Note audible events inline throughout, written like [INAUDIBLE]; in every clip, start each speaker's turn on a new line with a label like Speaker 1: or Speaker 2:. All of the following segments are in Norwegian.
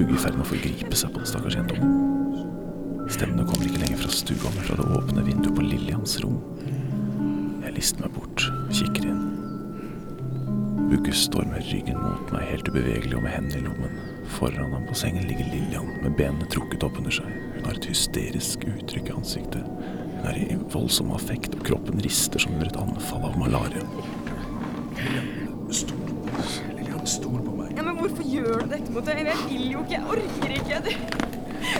Speaker 1: Bugge i ferd med å forgripe seg på den stakkars jentungen. Stemmene kommer ikke lenger fra stua, men fra det åpne vinduet på Lillians rom. Jeg lister meg bort, kikker inn. Bugge står med ryggen mot meg, helt ubevegelig og med hendene i lommen. Foran ham på sengen ligger Lillian med benene trukket opp under seg. Hun har et hysterisk uttrykk i ansiktet. Hun er i voldsom affekt, og kroppen rister som under et anfall av malaria.
Speaker 2: Lillian, stol på meg.
Speaker 3: Hvorfor gjør du dette mot deg? Jeg vil jo ikke, jeg orker ikke. Du,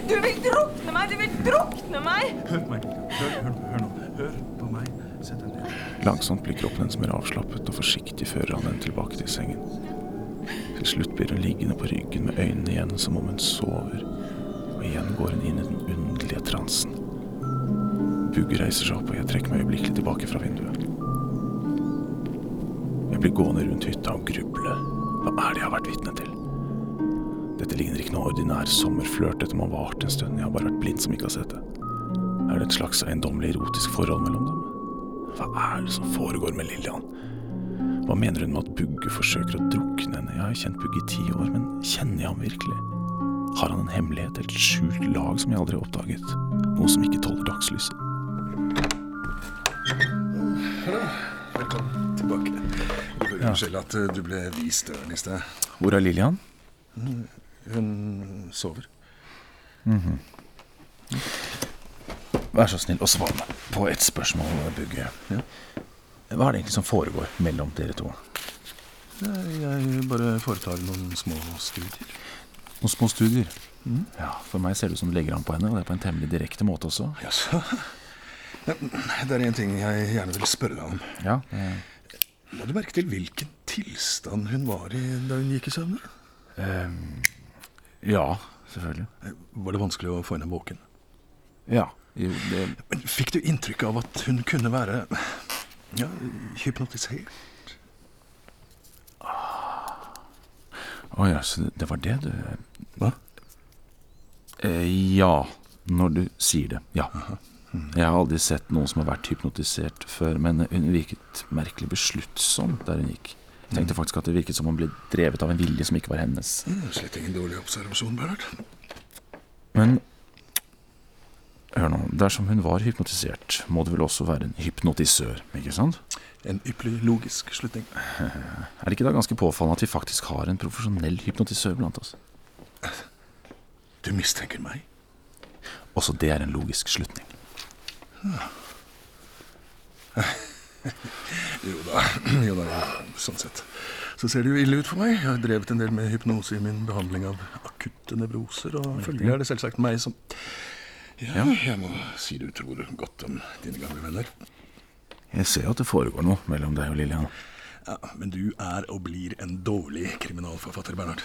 Speaker 3: du vil drukne meg, du vil drukne meg!
Speaker 2: Hør på meg, Hør, hør, hør nå. Hør på meg. Sett deg ned.
Speaker 1: Langsomt blir kroppen hennes mer avslappet, og forsiktig fører han henne tilbake til sengen. Til slutt blir hun liggende på ryggen med øynene igjen som om hun sover, og igjen går hun inn i den underlige transen. Bugge reiser seg opp, og jeg trekker meg øyeblikkelig tilbake fra vinduet. Jeg blir gående rundt hytta og gruble. Hva er det jeg har vært vitne til? Dette ligner ikke noe ordinær sommerflørt, dette må ha vart en stund, jeg har bare vært blind som ikke har sett det. Er det et slags eiendommelig erotisk forhold mellom dem? Hva er det som foregår med Lillian? Hva mener hun med at Bugge forsøker å drukne henne? Jeg har kjent Bugge i ti år, men kjenner jeg ham virkelig? Har han en hemmelighet, et skjult lag som jeg aldri har oppdaget? Noe som ikke tåler dagslyset?
Speaker 2: Velkommen tilbake. Unnskyld at eh, du ble vist døren i sted.
Speaker 1: Hvor er Lillian?
Speaker 2: Hun sover.
Speaker 1: Vær så snill å svare meg på et spørsmål, Bugge.
Speaker 2: Ja.
Speaker 1: Hva er det egentlig som foregår mellom dere to?
Speaker 2: Jeg bare foretar noen små studier.
Speaker 1: Noen små studier? Ja, For meg ser det ut som du legger an på henne, og det er på en temmelig direkte måte også.
Speaker 2: Jaså? Det er en ting jeg gjerne vil spørre deg om.
Speaker 1: Ja, eh,
Speaker 2: La du merke til hvilken tilstand hun var i da hun gikk i søvne?
Speaker 1: ja selvfølgelig.
Speaker 2: Eh, Var det vanskelig å få henne våken?
Speaker 1: Ja, jo, det,
Speaker 2: Men Fikk du inntrykk av at hun kunne være ja, hypnotisert?
Speaker 1: Å ja, så det var det du
Speaker 2: Hva?
Speaker 1: eh, Ja, når du sier det. Ja. Jeg har aldri sett noen som har vært hypnotisert før, men hun virket merkelig besluttsom der hun gikk. Jeg tenkte faktisk at det virket som om hun ble drevet av en vilje som ikke var hennes.
Speaker 2: Mm, Slett ingen dårlig observasjon, Bernhard.
Speaker 1: Men hør nå, dersom hun var hypnotisert, må det vel også være en hypnotisør, ikke sant?
Speaker 2: En ypperlig logisk slutning. [LAUGHS]
Speaker 1: Er det ikke da ganske påfallende at vi faktisk har en profesjonell hypnotisør blant oss?
Speaker 2: Du mistenker meg?
Speaker 1: Også det er en logisk slutning. [LAUGHS]
Speaker 2: Jo da, jo da, sånn sett. Så ser det jo ille ut for meg. Jeg har drevet en del med hypnose i min behandling av akutte nevroser, og følgelig er det selvsagt meg som ja, jeg må si du tror godt om dine gamle venner.
Speaker 1: Jeg ser at det foregår noe mellom deg og Lillian.
Speaker 2: Ja, Men du er og blir en dårlig kriminalforfatter, Bernhard.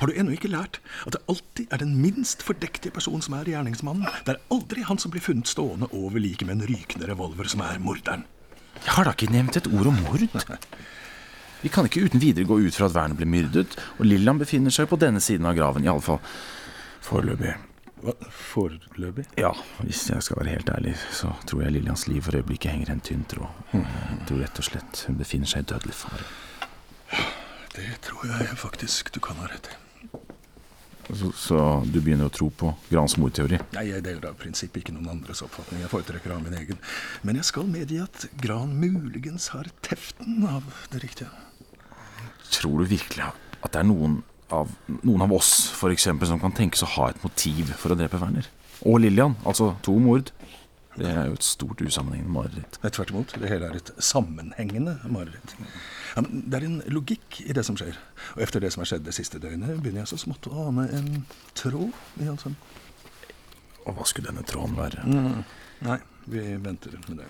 Speaker 2: Har du ennå ikke lært at det alltid er den minst fordektige person som er gjerningsmannen? Det er aldri han som blir funnet stående over like med en rykende revolver som er morderen.
Speaker 1: Jeg har da ikke nevnt et ord om mord. Vi kan ikke uten videre gå ut fra at Werner ble myrdet, og Lillian befinner seg på denne siden av graven, iallfall foreløpig.
Speaker 2: Hva? Foreløpig?
Speaker 1: Ja, hvis jeg skal være helt ærlig, så tror jeg Lillians liv for øyeblikket henger en tynn tråd. Jeg tror rett og slett hun befinner seg i dødelig fare.
Speaker 2: Det tror jeg faktisk du kan ha rett i.
Speaker 1: Så, så du begynner å tro på Grans mordteori?
Speaker 2: Nei, Jeg deler av prinsipp ikke noen andres oppfatning. Jeg foretrekker av min egen. Men jeg skal medgi at Gran muligens har teften av det riktige.
Speaker 1: Tror du virkelig at det er noen av, noen av oss for eksempel, som kan tenkes å ha et motiv for å drepe Werner? Og Lillian, altså to mord. Det er jo et stort usammenhengende mareritt.
Speaker 2: Nei, Tvert imot. Det hele er et sammenhengende mareritt. Ja, men det er en logikk i det som skjer. Og etter det som har skjedd det siste døgnet, begynner jeg så smått å ane en tråd i alt sammen.
Speaker 1: Og hva skulle denne tråden være?
Speaker 2: Nei, vi venter med det.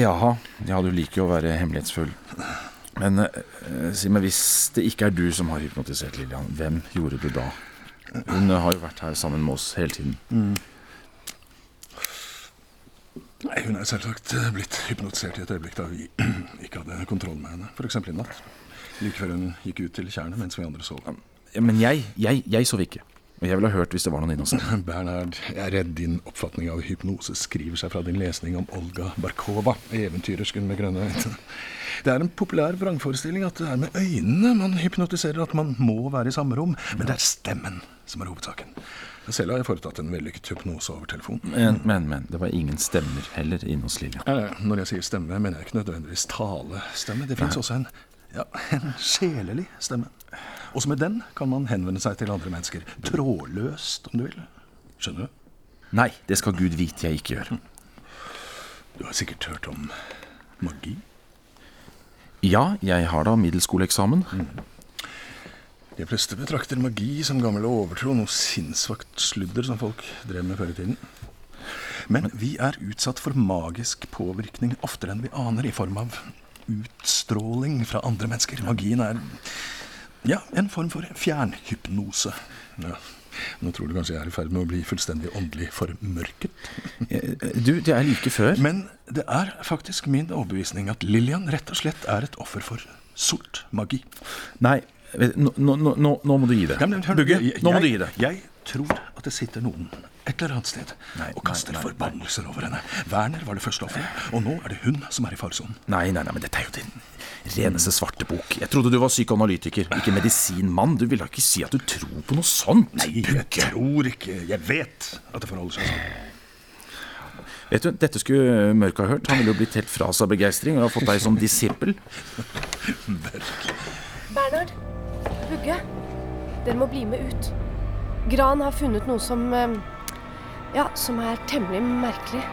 Speaker 1: Jaha, ja, du liker jo å være hemmelighetsfull. Men eh, si meg, hvis det ikke er du som har hypnotisert Lillian, hvem gjorde du da? Hun har jo vært her sammen med oss hele tiden.
Speaker 2: Nei, Hun er selvsagt eh, blitt hypnotisert i et øyeblikk da vi [CLEARS THROAT] ikke hadde kontroll med henne. F.eks. i natt. Like før hun gikk ut til tjernet mens vi andre sov.
Speaker 1: Ja, men jeg, jeg, jeg sov ikke. Og jeg ville ha hørt hvis det var noen inne hos. [LAUGHS]
Speaker 2: Bernhard, jeg er redd din oppfatning av hypnose skriver seg fra din lesning om Olga Barkova, eventyrersken med grønne øyne. [LAUGHS] Det er en populær vrangforestilling at det er med øynene man hypnotiserer, at man må være i samme rom, men det er stemmen som er hovedsaken. Selv har jeg foretatt en vellykket hypnose over telefon.
Speaker 1: Men, men, men, det var ingen stemmer heller inne hos.
Speaker 2: Eh, Når jeg sier stemme, mener jeg ikke nødvendigvis talestemme. Det fins også en, ja, en sjelelig stemme. Også med den kan man henvende seg til andre mennesker. Trådløst, om du vil. Skjønner du?
Speaker 1: Nei, det skal Gud vite jeg ikke gjør.
Speaker 2: Du har sikkert hørt om magi?
Speaker 1: Ja, jeg har da middelskoleeksamen.
Speaker 2: De fleste betrakter magi som gammel overtro, noe sinnssvakt sludder som folk drev med før i tiden. Men vi er utsatt for magisk påvirkning oftere enn vi aner, i form av utstråling fra andre mennesker. Magien er ja, en form for fjernhypnose. Ja. Nå tror du kanskje jeg er i ferd med å bli fullstendig åndelig formørket.
Speaker 1: Eh, Du, det er like før.
Speaker 2: Men det er faktisk min overbevisning at Lillian rett og slett er et offer for sort magi.
Speaker 1: Nei, nå, nå, nå, nå- må du gi det.
Speaker 2: Ja, men hør-
Speaker 1: Bugge,
Speaker 2: jeg-
Speaker 1: nå må du gi det.
Speaker 2: Jeg tror at det sitter noen et eller annet sted
Speaker 1: Nei,
Speaker 2: og kaster
Speaker 1: nei, nei,
Speaker 2: forbannelser over henne. Werner var det første offeret, og nå er det hun som er i faresonen.
Speaker 1: Nei, nei, nei, men dette er jo din reneste svarte bok. Jeg trodde du var psykoanalytiker, ikke medisinmann. Du ville da ikke si at du tror på noe sånt?
Speaker 2: Nei, jeg tror ikke Jeg vet at det forholder seg sånn.
Speaker 1: Vet du, Dette skulle Mørk ha hørt. Han ville jo blitt helt fra seg av begeistring og har fått deg som disippel. [LAUGHS]
Speaker 4: Bernhard, Bugge, dere må bli med ut. Gran har funnet noe som eh, Ja, som er temmelig merkelig.